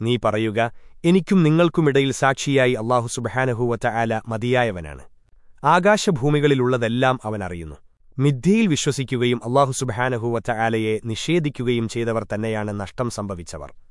നീ പറയുക എനിക്കും നിങ്ങൾക്കുമിടയിൽ സാക്ഷിയായി അള്ളാഹു സുബഹാനഹൂവറ്റ ആല മതിയായവനാണ്. ആകാശഭൂമികളിലുള്ളതെല്ലാം അവൻ അറിയുന്നു. മിഥ്യയിൽ വിശ്വസിക്കുകയും അള്ളാഹു സുബഹാനഹൂവറ്റ ആലയെ നിഷേധിക്കുകയും ചെയ്തവർ തന്നെയാണ് നഷ്ടം സംഭവിച്ചവർ.